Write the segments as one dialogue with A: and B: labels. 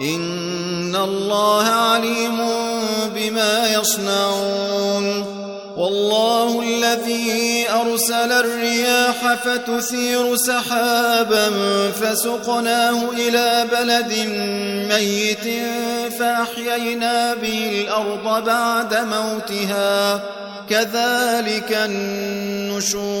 A: إن الله عليم بما يصنعون. والله الذي أرسل الرياح فتثير سحابا فسقناه إلى بلد ميت فأحيينا به الأرض بعد موتها. كذلك النشور.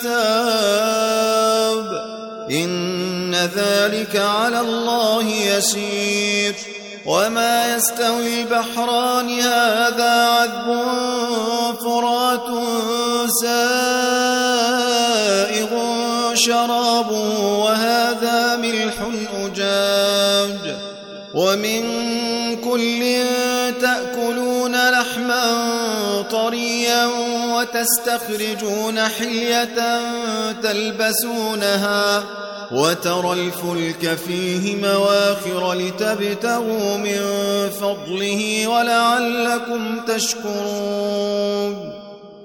A: كتاب إن ذلك على الله يسير. وما يستوي البحران هذا عذب فرات سائغ شراب. وهذا ملح أجاج. ومن كل وتستخرجون حلية تلبسونها وترى الفلك فيه مواخر لتبتغوا من فضله ولعلكم تشكرون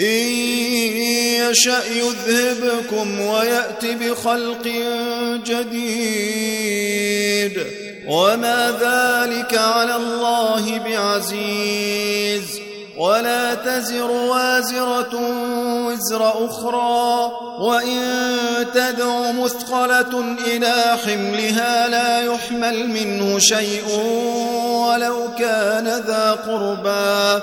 A: إن يشأ يذهبكم ويأت بخلق جديد. وما ذلك على الله بعزيز. ولا تزر وازرة وزر أخرى. وإن تدع مثقلة إلى حملها لا يحمل منه شيء ولو كان ذا قربى.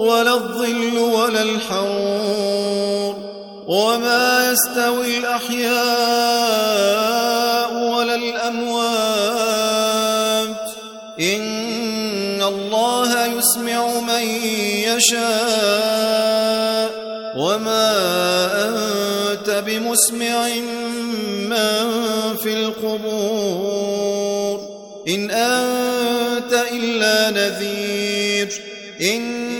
A: ولا الظل ولا الحرور وما يستوي الأحياء ولا الأموات إن الله يسمع من يشاء وما أنت بمسمع من في القبور إن أنت إلا نذير إنا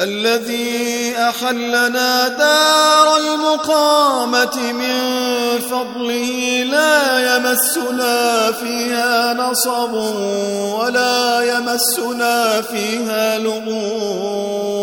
A: الذي أحلنا دار المقامة من فضله لا يمسنا فيها نصب ولا يمسنا فيها لغوب.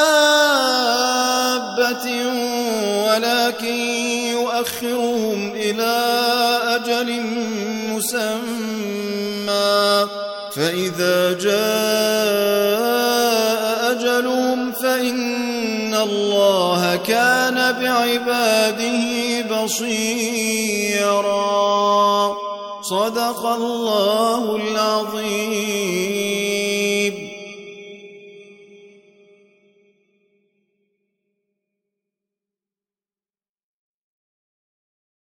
A: يؤخرهم إلى أجل مسمى. فإذا جاء أجلهم لهم فإن الله كان بعباده بصيرا. صدق الله العظيم.